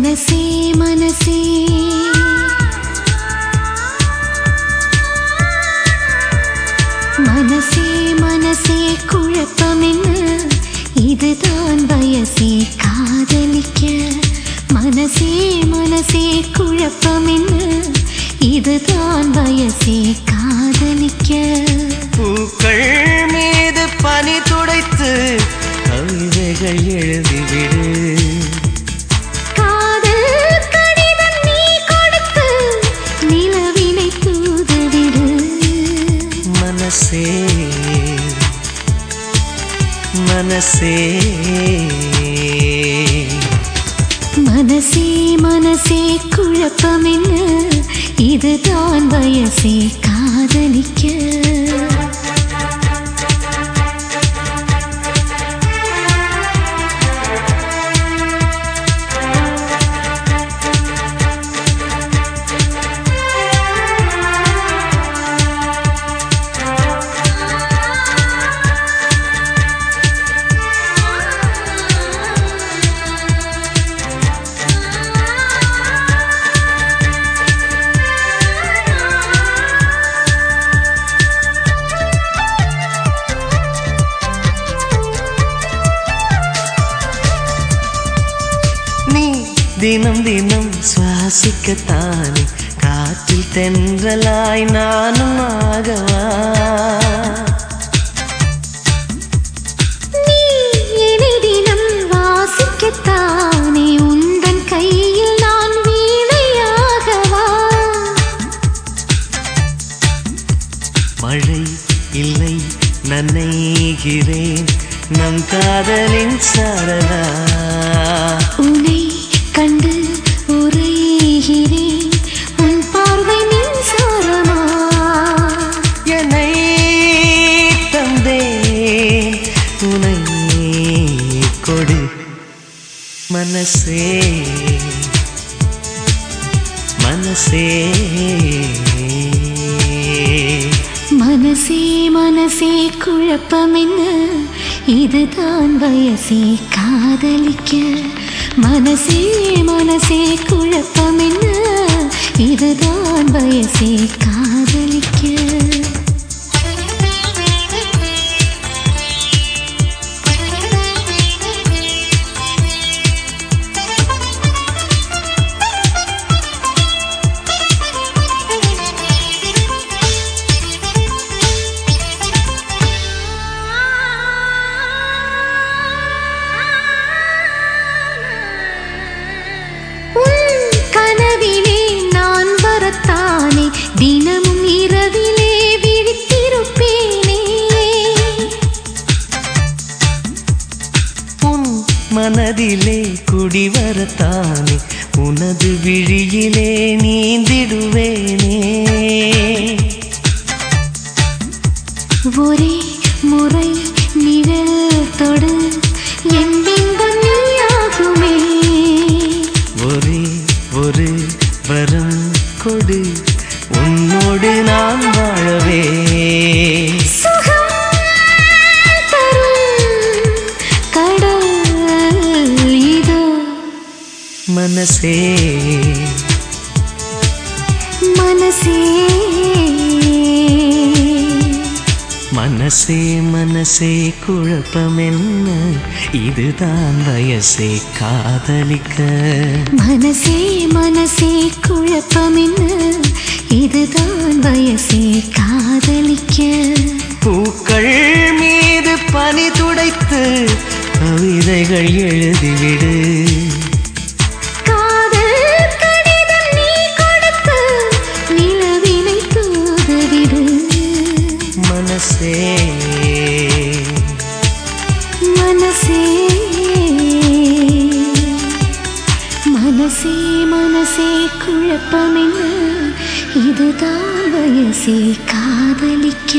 மனசே மனசே. மனசே மனசே குழப்பம் என்ன இதுதான் வயசே காதலிக்க. மனசே மனசே குழப்பம் என்ன இதுதான் வயசே காதலிக்க. பூக்கள் மீது பனி துடைத்து கவிதைகள் எழுதிவிடு. மனசே மனசே குழப்பம் என்ன இதுதான் வயசே காதலிக்க. தினம் தினம் சுவாசிக்கத்தானே. காற்றில் தென்றலாய் நானும் ஆகவா? மழை இல்லை நனைகிறேன். நம் காதலின் சரணா கண்டு உரைகிறேன் உன் பார்வை மின்சாரமா? என்னை தந்தேன் உனை கொடு மனசே. மனசே. மனசே மனசே குழப்பம் என்ன இதுதான் வயசே காதலிக்க. மனசே மனசே குழப்பம் என்ன? இதுதான் வயசே காதலிக்க. மனதிலே குடிவரத்தானே உனது விழியிலே நீந்திடுவேனே. ஒரே முறை நிழல் தொடு மனசே. மனசே. மனசே மனசே குழப்பம் என்ன இதுதான் வயசே காதலிக்க. மனசே மனசே குழப்பம் என்ன இதுதான் வயசே காதலிக்க. பூக்கள் மீது பனி துடைத்து கவிதைகள் எழுதிவிடு. மனசே. மனசே. மனசே மனசே குழப்பம் இதுதான் வயசே காதலிக்க.